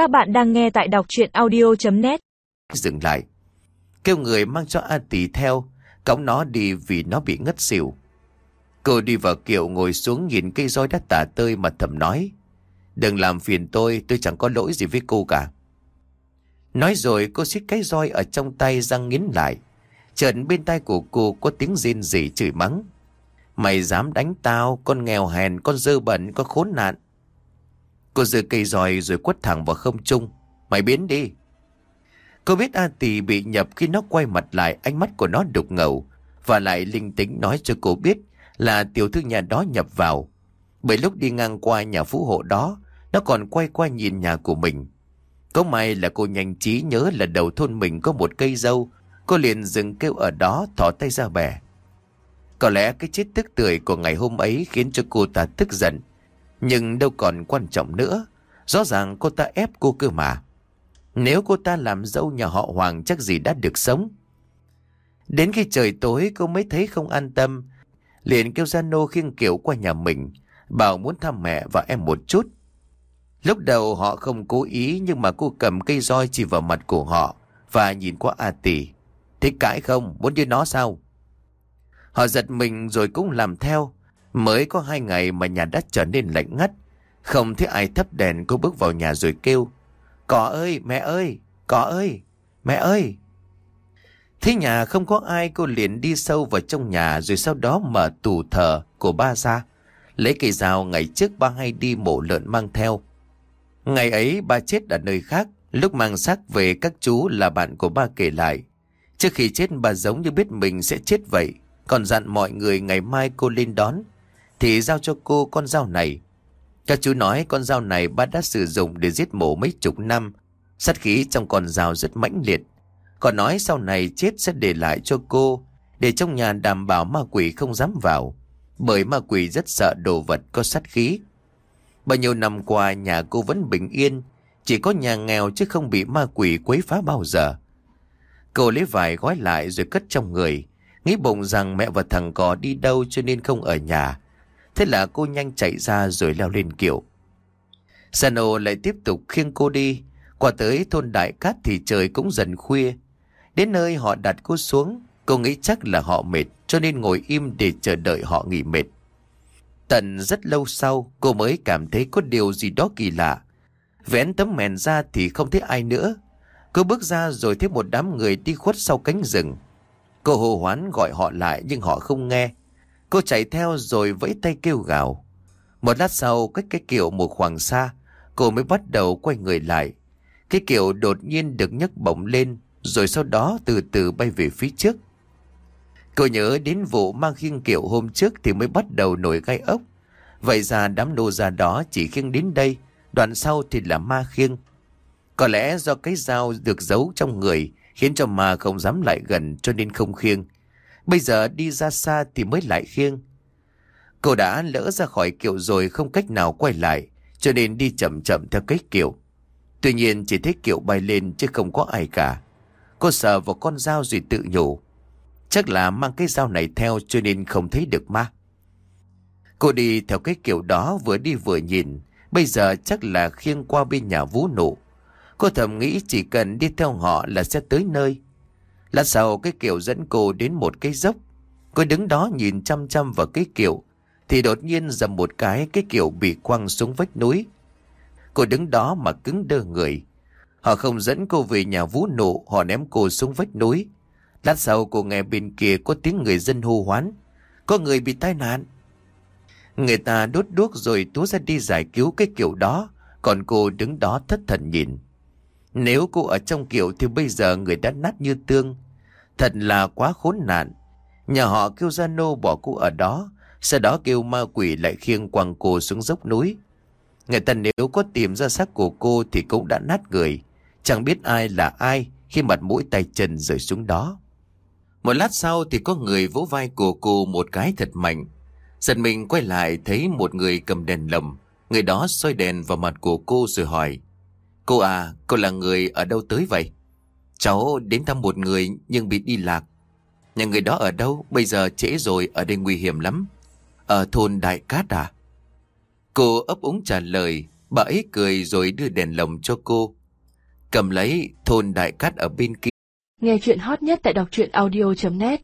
Các bạn đang nghe tại đọc chuyện audio.net Dừng lại. Kêu người mang cho A Tỷ theo, cõng nó đi vì nó bị ngất xỉu. Cô đi vào kiệu ngồi xuống nhìn cây roi đã tả tơi mà thầm nói. Đừng làm phiền tôi, tôi chẳng có lỗi gì với cô cả. Nói rồi cô xích cái roi ở trong tay răng nghiến lại. Chợt bên tay của cô có tiếng rên rỉ chửi mắng. Mày dám đánh tao, con nghèo hèn, con dơ bẩn, con khốn nạn. Cô giơ cây roi rồi quất thẳng vào không trung. Mày biến đi. Cô biết A Tì bị nhập khi nó quay mặt lại ánh mắt của nó đục ngầu và lại linh tính nói cho cô biết là tiểu thư nhà đó nhập vào. Bởi lúc đi ngang qua nhà phú hộ đó, nó còn quay qua nhìn nhà của mình. Có may là cô nhanh trí nhớ là đầu thôn mình có một cây dâu, cô liền dừng kêu ở đó thỏ tay ra bẻ. Có lẽ cái chết tức tưởi của ngày hôm ấy khiến cho cô ta tức giận, nhưng đâu còn quan trọng nữa. Rõ ràng cô ta ép cô cơ mà. Nếu cô ta làm dâu nhà họ Hoàng, chắc gì đã được sống. Đến khi trời tối, cô mới thấy không an tâm. Liền kêu gia nô khiêng kiểu qua nhà mình. Bảo muốn thăm mẹ và em một chút. Lúc đầu họ không cố ý, nhưng mà cô cầm cây roi chỉ vào mặt của họ và nhìn qua A Tỷ. Thích cãi không? Muốn như nó sao? Họ giật mình rồi cũng làm theo. Mới có hai ngày mà nhà đất trở nên lạnh ngắt. Không thấy ai thắp đèn cô bước vào nhà rồi kêu. Cỏ ơi, mẹ ơi, cỏ ơi, mẹ ơi. Thế nhà không có ai cô liền đi sâu vào trong nhà rồi sau đó mở tủ thờ của ba ra. Lấy cây dao ngày trước ba hay đi mổ lợn mang theo. Ngày ấy ba chết ở nơi khác, lúc mang xác về các chú là bạn của ba kể lại. Trước khi chết bà giống như biết mình sẽ chết vậy, còn dặn mọi người ngày mai cô lên đón, thì giao cho cô con dao này. Các chú nói con dao này ba đã sử dụng để giết mổ mấy chục năm, sát khí trong con dao rất mãnh liệt. Còn nói sau này chết sẽ để lại cho cô, để trong nhà đảm bảo ma quỷ không dám vào, bởi ma quỷ rất sợ đồ vật có sát khí. Bao nhiêu năm qua nhà cô vẫn bình yên, chỉ có nhà nghèo chứ không bị ma quỷ quấy phá bao giờ. Cô lấy vải gói lại rồi cất trong người, nghĩ bụng rằng mẹ và thằng cò đi đâu cho nên không ở nhà. Thế là cô nhanh chạy ra rồi leo lên kiệu. Sano lại tiếp tục khiêng cô đi, qua tới thôn Đại Cát thì trời cũng dần khuya. Đến nơi họ đặt cô xuống, cô nghĩ chắc là họ mệt cho nên ngồi im để chờ đợi họ nghỉ mệt. Tận rất lâu sau cô mới cảm thấy có điều gì đó kỳ lạ. Vén tấm mèn ra thì không thấy ai nữa. Cô bước ra rồi thấy một đám người đi khuất sau cánh rừng. Cô hồ hoán gọi họ lại nhưng họ không nghe. Cô chạy theo rồi vẫy tay kêu gào. Một lát sau cách cái kiểu một khoảng xa, cô mới bắt đầu quay người lại. Cái kiểu đột nhiên được nhấc bổng lên, rồi sau đó từ từ bay về phía trước. Cô nhớ đến vụ mang khiêng kiệu hôm trước thì mới bắt đầu nổi gai ốc. Vậy ra đám nô già đó chỉ khiêng đến đây, đoạn sau thì là ma khiêng. Có lẽ do cái dao được giấu trong người khiến cho ma không dám lại gần cho nên không khiêng. Bây giờ đi ra xa thì mới lại khiêng. Cô đã lỡ ra khỏi kiệu rồi không cách nào quay lại, cho nên đi chậm chậm theo cái kiệu. Tuy nhiên chỉ thấy kiệu bay lên chứ không có ai cả. Cô sợ vào con dao rồi tự nhủ. Chắc là mang cái dao này theo cho nên không thấy được ma. Cô đi theo cái kiểu đó vừa đi vừa nhìn. Bây giờ chắc là khiêng qua bên nhà vũ nụ. Cô thầm nghĩ chỉ cần đi theo họ là sẽ tới nơi. Lát sau cái kiểu dẫn cô đến một cái dốc. Cô đứng đó nhìn chăm chăm vào cái kiểu. Thì đột nhiên dầm một cái cái kiểu bị quăng xuống vách núi. Cô đứng đó mà cứng đơ người. Họ không dẫn cô về nhà vũ nụ, họ ném cô xuống vách núi. Lát sau cô nghe bên kia có tiếng người dân hô hoán. Có người bị tai nạn. Người ta đốt đuốc rồi tú ra đi giải cứu cái kiểu đó. Còn cô đứng đó thất thần nhìn. Nếu cô ở trong kiểu thì bây giờ người đã nát như tương. Thật là quá khốn nạn. Nhà họ kêu ra nô bỏ cô ở đó. Sau đó kêu ma quỷ lại khiêng quăng cô xuống dốc núi. Người ta nếu có tìm ra xác của cô thì cũng đã nát người. Chẳng biết ai là ai khi mặt mũi tay chân rơi xuống đó. Một lát sau thì có người vỗ vai của cô một cái thật mạnh. Giật mình quay lại thấy một người cầm đèn lồng. Người đó soi đèn vào mặt của cô rồi hỏi. Cô à, cô là người ở đâu tới vậy? Cháu đến thăm một người nhưng bị đi lạc. Nhà người đó ở đâu? Bây giờ trễ rồi, ở đây nguy hiểm lắm. Ở thôn Đại Cát à? Cô ấp úng trả lời. Bà ấy cười rồi đưa đèn lồng cho cô. Cầm lấy thôn đại cát ở bên kia. Nghe chuyện hot nhất tại đọc truyện audio.net